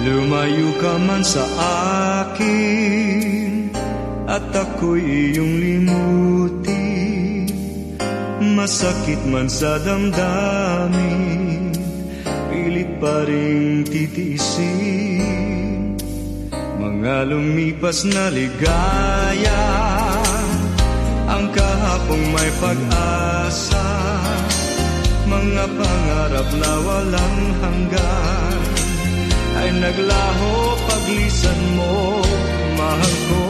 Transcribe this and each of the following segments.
Lumayo ka man sa akin At ako'y iyong limutin. Masakit man sa damdamin Pilit pa rin titiisin. Mga lumipas na ligaya Ang kahapong may pag-asa. Mga pangarap na walang hanggan Ay naglaho paglisan mo, mahal ko.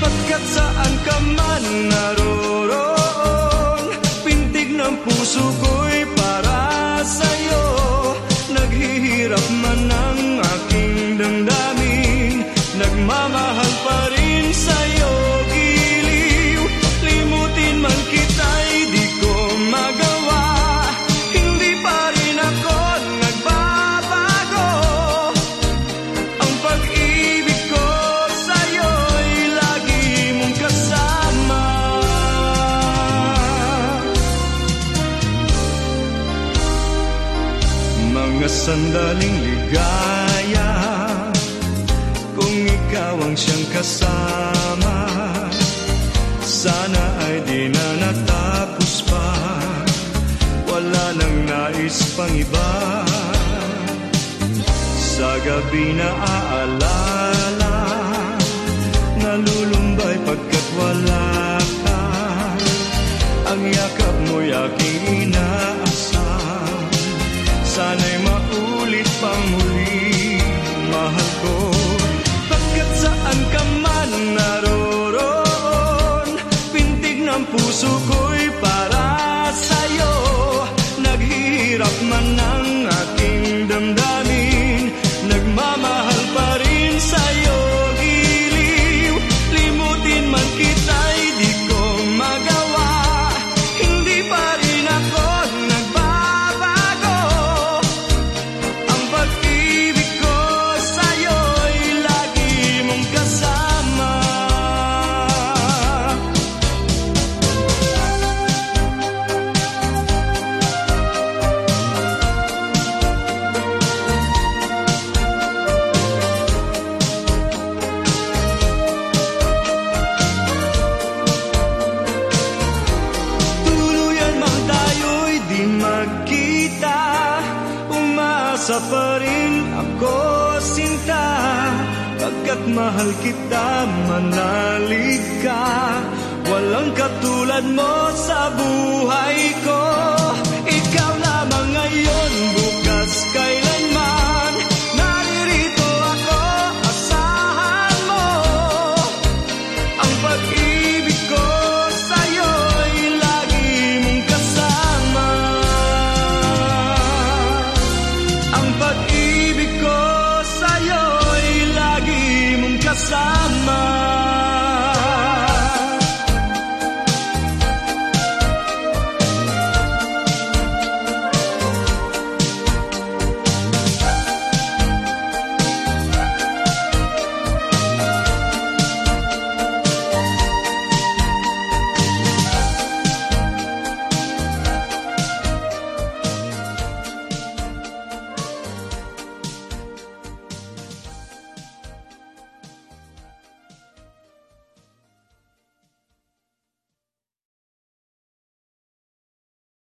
Pagkat saan ka man naroon Pintig ng puso ko'y para sa'yo. Naghihirap man ang Mga sandaling ligaya. Kung ikaw ang siyang kasama Sana ay di na natapos pa. Wala nang nais pang iba. Sa gabi na aalala Nalulumbay pagkat wala ka. Ang yakap mo'y aking inaasam Sana'y maulit pang muli Mahal ko? Pagkat saan Pintig ng puso ko'y Umasa pa rin ako sinta Pagkat mahal kita manalig ka Walang katulad mo sa buhay ko